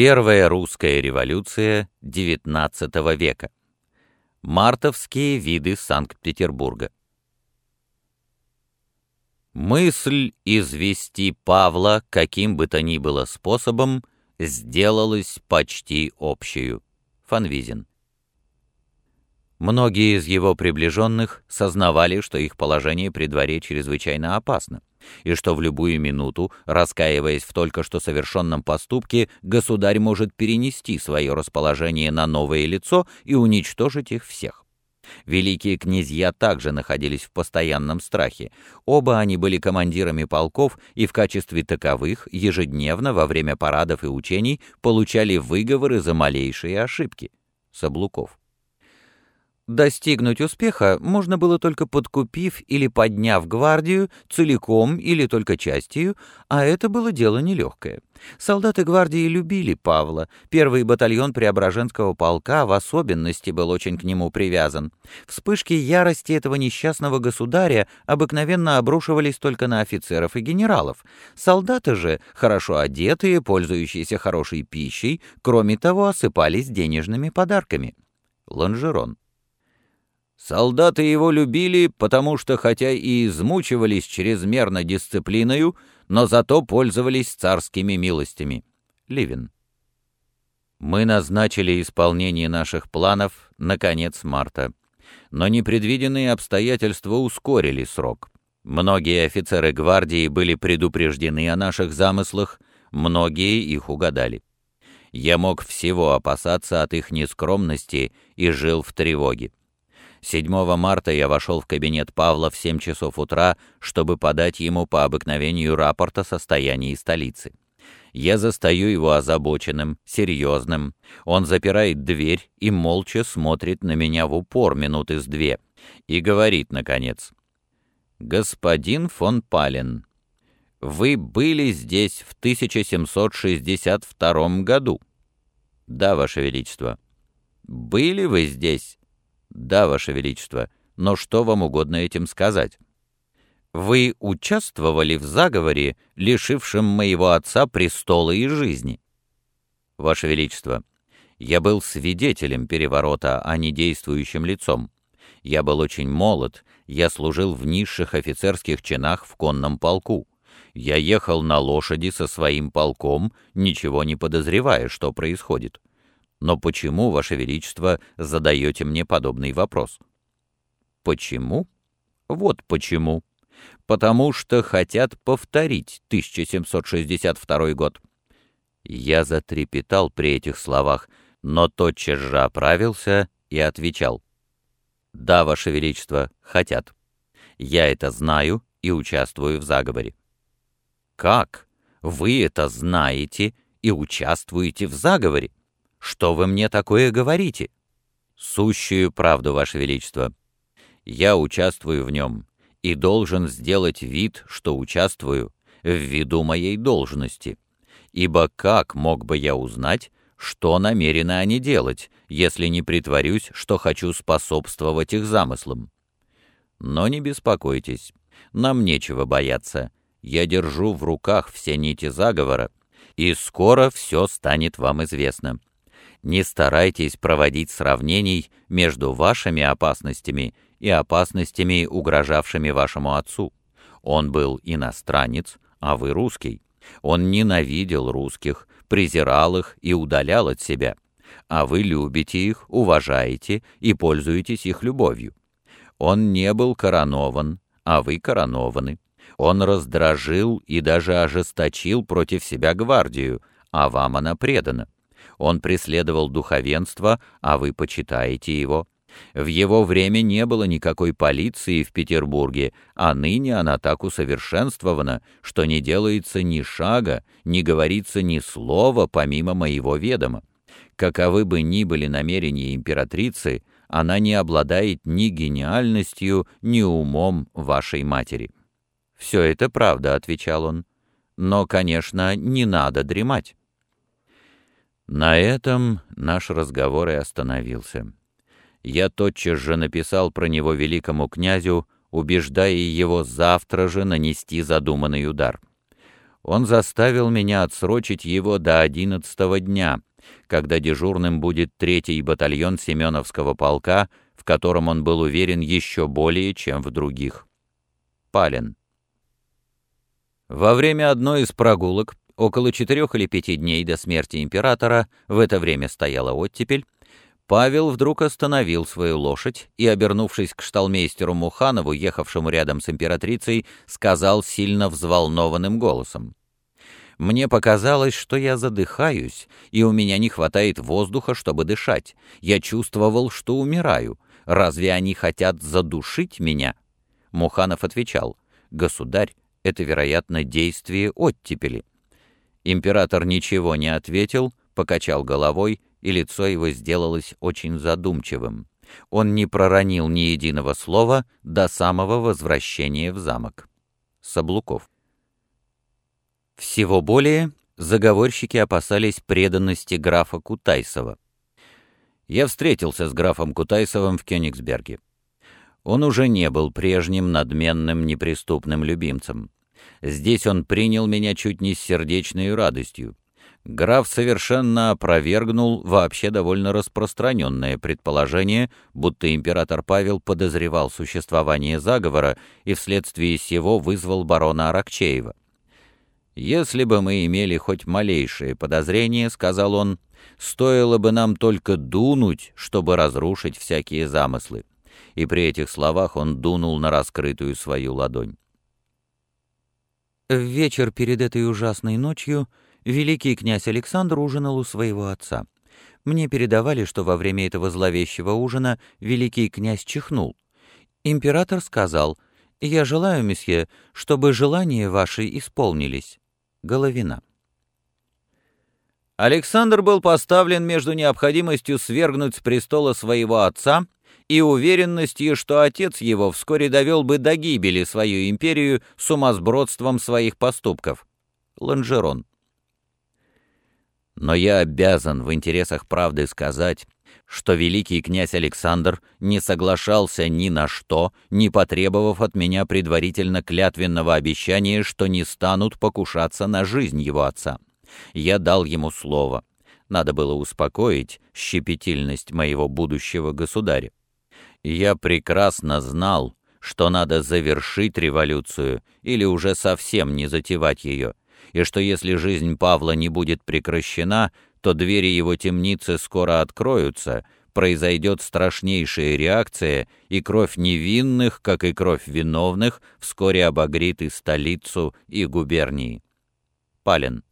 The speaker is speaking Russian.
Первая русская революция XIX века. Мартовские виды Санкт-Петербурга. Мысль извести Павла каким бы то ни было способом сделалась почти общую. Фанвизин. Многие из его приближенных сознавали, что их положение при дворе чрезвычайно опасно, и что в любую минуту, раскаиваясь в только что совершенном поступке, государь может перенести свое расположение на новое лицо и уничтожить их всех. Великие князья также находились в постоянном страхе. Оба они были командирами полков и в качестве таковых ежедневно во время парадов и учений получали выговоры за малейшие ошибки. Соблуков. Достигнуть успеха можно было только подкупив или подняв гвардию целиком или только частью, а это было дело нелегкое. Солдаты гвардии любили Павла. Первый батальон Преображенского полка в особенности был очень к нему привязан. Вспышки ярости этого несчастного государя обыкновенно обрушивались только на офицеров и генералов. Солдаты же, хорошо одетые, пользующиеся хорошей пищей, кроме того, осыпались денежными подарками. Ланжерон. Солдаты его любили, потому что, хотя и измучивались чрезмерно дисциплиною, но зато пользовались царскими милостями. Ливин. Мы назначили исполнение наших планов на конец марта, но непредвиденные обстоятельства ускорили срок. Многие офицеры гвардии были предупреждены о наших замыслах, многие их угадали. Я мог всего опасаться от их нескромности и жил в тревоге. 7 марта я вошел в кабинет Павла в 7 часов утра, чтобы подать ему по обыкновению рапорт о состоянии столицы. Я застаю его озабоченным, серьезным. Он запирает дверь и молча смотрит на меня в упор минуты с две и говорит, наконец, «Господин фон Пален, вы были здесь в 1762 году?» «Да, Ваше Величество». «Были вы здесь «Да, Ваше Величество, но что вам угодно этим сказать?» «Вы участвовали в заговоре, лишившем моего отца престола и жизни?» «Ваше Величество, я был свидетелем переворота, а не действующим лицом. Я был очень молод, я служил в низших офицерских чинах в конном полку. Я ехал на лошади со своим полком, ничего не подозревая, что происходит. Но почему, Ваше Величество, задаете мне подобный вопрос? Почему? Вот почему. Потому что хотят повторить 1762 год. Я затрепетал при этих словах, но тотчас же оправился и отвечал. «Да, Ваше Величество, хотят. Я это знаю и участвую в заговоре». «Как? Вы это знаете и участвуете в заговоре?» Что вы мне такое говорите? Сущую правду, Ваше Величество. Я участвую в нем и должен сделать вид, что участвую, ввиду моей должности. Ибо как мог бы я узнать, что намерены они делать, если не притворюсь, что хочу способствовать их замыслам? Но не беспокойтесь, нам нечего бояться. Я держу в руках все нити заговора, и скоро все станет вам известно не старайтесь проводить сравнений между вашими опасностями и опасностями, угрожавшими вашему отцу. Он был иностранец, а вы русский. Он ненавидел русских, презирал их и удалял от себя. А вы любите их, уважаете и пользуетесь их любовью. Он не был коронован, а вы коронованы. Он раздражил и даже ожесточил против себя гвардию, а вам она предана. Он преследовал духовенство, а вы почитаете его. В его время не было никакой полиции в Петербурге, а ныне она так усовершенствована, что не делается ни шага, не говорится ни слова помимо моего ведома. Каковы бы ни были намерения императрицы, она не обладает ни гениальностью, ни умом вашей матери». «Все это правда», — отвечал он. «Но, конечно, не надо дремать». На этом наш разговор и остановился. Я тотчас же написал про него великому князю, убеждая его завтра же нанести задуманный удар. Он заставил меня отсрочить его до одиннадцатого дня, когда дежурным будет третий батальон Семеновского полка, в котором он был уверен еще более, чем в других. Палин. Во время одной из прогулок, около четырех или пяти дней до смерти императора, в это время стояла оттепель, Павел вдруг остановил свою лошадь и, обернувшись к шталмейстеру Муханову, ехавшему рядом с императрицей, сказал сильно взволнованным голосом. «Мне показалось, что я задыхаюсь, и у меня не хватает воздуха, чтобы дышать. Я чувствовал, что умираю. Разве они хотят задушить меня?» Муханов отвечал, «Государь, это, вероятно, действие оттепели». Император ничего не ответил, покачал головой и лицо его сделалось очень задумчивым. Он не проронил ни единого слова до самого возвращения в замок. Саблуков. Всего более заговорщики опасались преданности графа Кутайсова. Я встретился с графом Кутайсовым в Кёнигсберге. Он уже не был прежним надменным неприступным любимцем. Здесь он принял меня чуть не с сердечной радостью граф совершенно опровергнул вообще довольно распространенное предположение, будто император Павел подозревал существование заговора и вследствие сего вызвал барона Аракчеева. «Если бы мы имели хоть малейшее подозрение, — сказал он, — стоило бы нам только дунуть, чтобы разрушить всякие замыслы». И при этих словах он дунул на раскрытую свою ладонь. В вечер перед этой ужасной ночью Великий князь Александр ужинал у своего отца. Мне передавали, что во время этого зловещего ужина великий князь чихнул. Император сказал, «Я желаю, месье, чтобы желания ваши исполнились». Головина. Александр был поставлен между необходимостью свергнуть с престола своего отца и уверенностью, что отец его вскоре довел бы до гибели свою империю сумасбродством своих поступков. Ланжерон но я обязан в интересах правды сказать, что великий князь Александр не соглашался ни на что, не потребовав от меня предварительно клятвенного обещания, что не станут покушаться на жизнь его отца. Я дал ему слово. Надо было успокоить щепетильность моего будущего государя. Я прекрасно знал, что надо завершить революцию или уже совсем не затевать ее, и что если жизнь Павла не будет прекращена, то двери его темницы скоро откроются, произойдет страшнейшая реакция, и кровь невинных, как и кровь виновных, вскоре обогрит и столицу, и губернии. Палин.